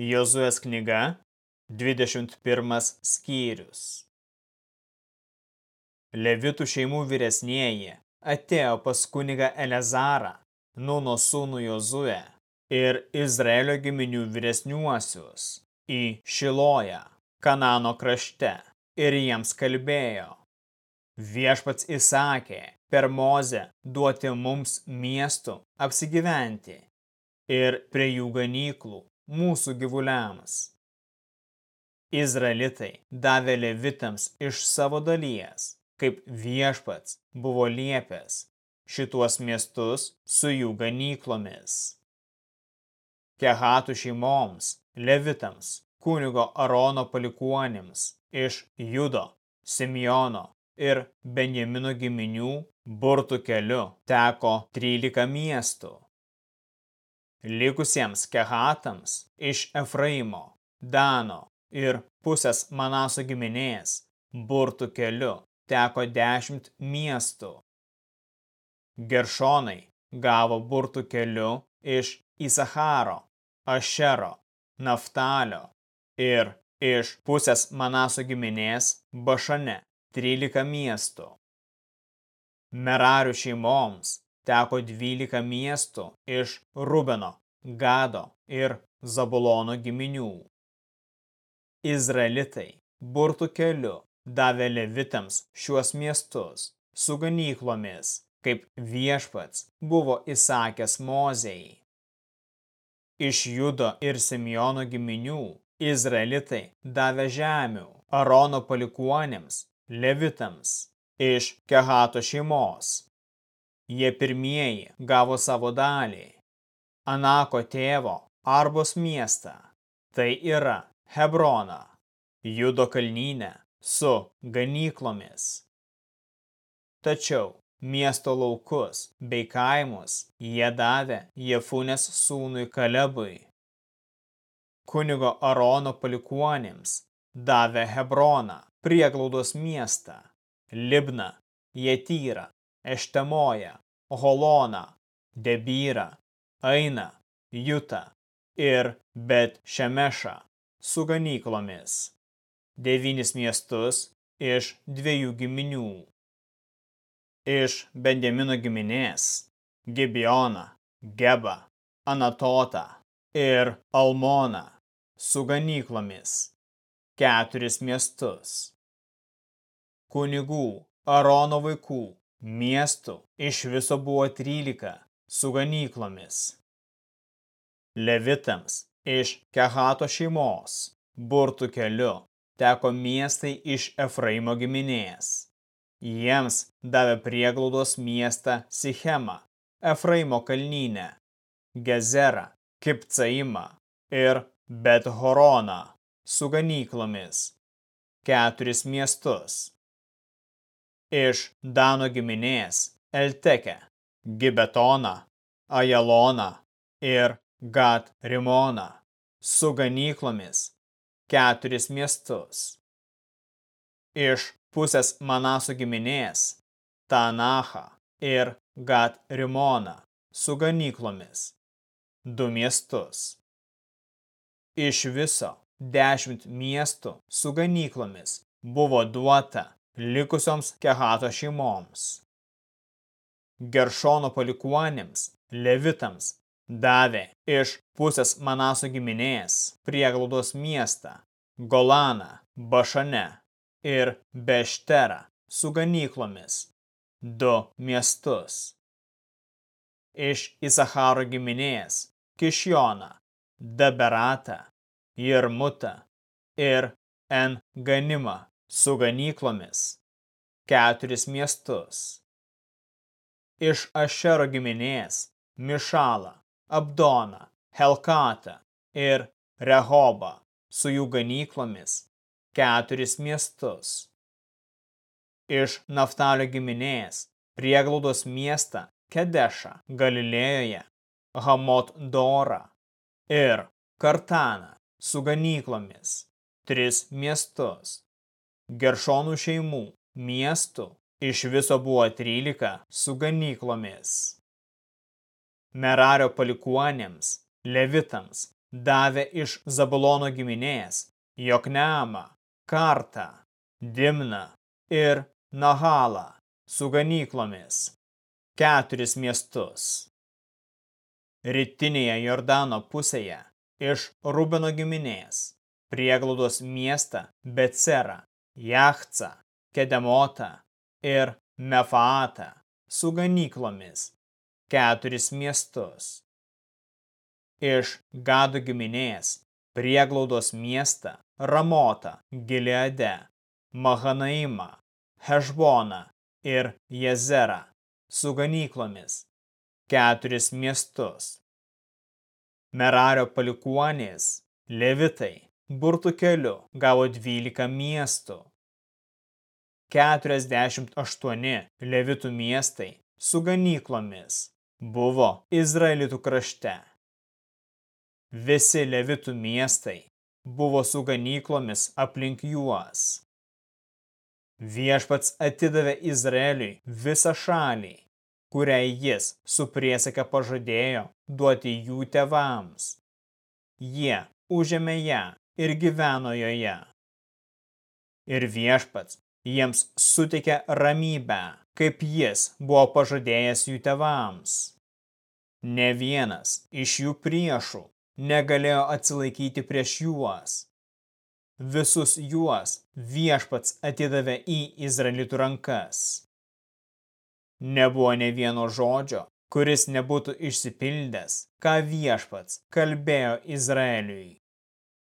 Jozuės knyga, 21 skyrius. Levitų šeimų vyresnieji atėjo pas kunigą Elezarą, Nuno sūnų Jozuę ir Izraelio giminių vyresniuosius į Šiloją, Kanano krašte, ir jiems kalbėjo. Viešpats įsakė per Mozę duoti mums miestų apsigyventi ir prie jų ganyklų mūsų gyvuliams. Izraelitai davė levitams iš savo dalies, kaip viešpats buvo liepęs, šituos miestus su jų ganyklomis. Kehatų šeimoms, levitams, kunigo Arono palikuonims iš Judo, Simeono ir Benjamino giminių burtų keliu teko 13 miestų likusiems kehatams iš Efraimo, Dano ir pusės Manaso giminės burtų keliu teko dešimt miestų. Geršonai gavo burtų keliu iš Isacharo, Ašero, Naftalio ir iš pusės Manaso giminės Bašane 13 miestų. Merarių šeimoms teko 12 miestų iš Rubeno, Gado ir Zabulono giminių. Izraelitai burtų keliu davė levitams šiuos miestus su ganyklomis, kaip viešpats buvo įsakęs Mozei. Iš Judo ir Simeono giminių Izraelitai davė žemių Arono palikuonėms, levitams, iš Kehato šeimos, Jie pirmieji gavo savo dalį. Anako tėvo Arbos miestą, tai yra Hebroną, Judo kalnynę su ganyklomis. Tačiau miesto laukus bei kaimus jie davė Jefunės sūnui Kalebui. Kunigo Arono palikuonėms davė Hebroną, prieglaudos miestą, Libną, Jetyrą Eštemoją, Holoną, Debyrą, Ainą, Jutą ir Bet Šemešą su ganyklomis. Devynis miestus iš dviejų giminių. Iš Benjamino giminės Gibioną, Gebą, Anatotą ir Almoną su ganyklomis. Keturis miestus. Kunigų Arono vaikų Miestų iš viso buvo 13 su ganyklomis. Levitams iš Kehato šeimos burtų keliu teko miestai iš Efraimo giminės. Jiems davė prieglaudos miestą Sichemą, Efraimo kalnynę, Gezerą, Kipcaimą ir Bet Horoną su ganyklomis, keturis miestus iš Dano giminės Elteke, Gibetoną, Ajaloną ir Gat Rimoną su ganyklomis keturis miestus. Iš pusės Manaso giminės Tanachą ir Gat Rimoną su ganyklomis du miestus. Iš viso dešimt miestų su ganyklomis buvo duota likusioms Kehato šeimoms. Geršono palikuonėms, levitams, davė iš pusės Manaso giminės prieglaudos miestą, Golaną, Bašane ir Bešterą su ganyklomis, du miestus. Iš Isacharo giminės Kišjoną, Daberatą, Jermutą ir En Ganimą su ganyklomis, keturis miestus. Iš Ašero giminės Mišalą, Abdoną, Helkatą ir Rehobą su jų ganyklomis, keturis miestus. Iš Naftalio giminės prieglaudos miestą Kedešą Galilėjoje, Hamot Dorą ir Kartaną su ganyklomis, tris miestus Geršonų šeimų, miestų, iš viso buvo 13 su ganyklomis. Merario palikuonėms, levitams davė iš Zabulono giminės Jokneamą, Kartą, Dimną ir Nahalą su ganyklomis, keturis miestus. Rytinėje Jordano pusėje iš Rubeno giminės prieglaudos miestą Becerą, Jachcą, Kedemotą ir Mefaatą su ganyklomis, keturis miestus iš Gado giminės, prieglaudos miestą, Ramotą, Gileade, Mahanaimą, Hešboną ir Jezerą su ganyklomis, keturis miestus. Merario palikuonės, Levitai, burtų keliu gavo 12 miestų. 48 Levitų miestai su ganyklomis buvo Izraelitų krašte. Visi levitų miestai buvo su ganyklomis aplink juos. Viešpats atidavė Izraeliui visą šalį, kuriai jis su priesaka pažadėjo duoti jų tevams. Jie užėmė ją ir gyveno joje. Ir viešpats jiems suteikė ramybę, kaip jis buvo pažadėjęs jų tevams. Ne vienas iš jų priešų negalėjo atsilaikyti prieš juos. Visus juos viešpats atidavė į Izraelitų rankas. Nebuvo ne vieno žodžio, kuris nebūtų išsipildęs, ką viešpats kalbėjo Izraeliui.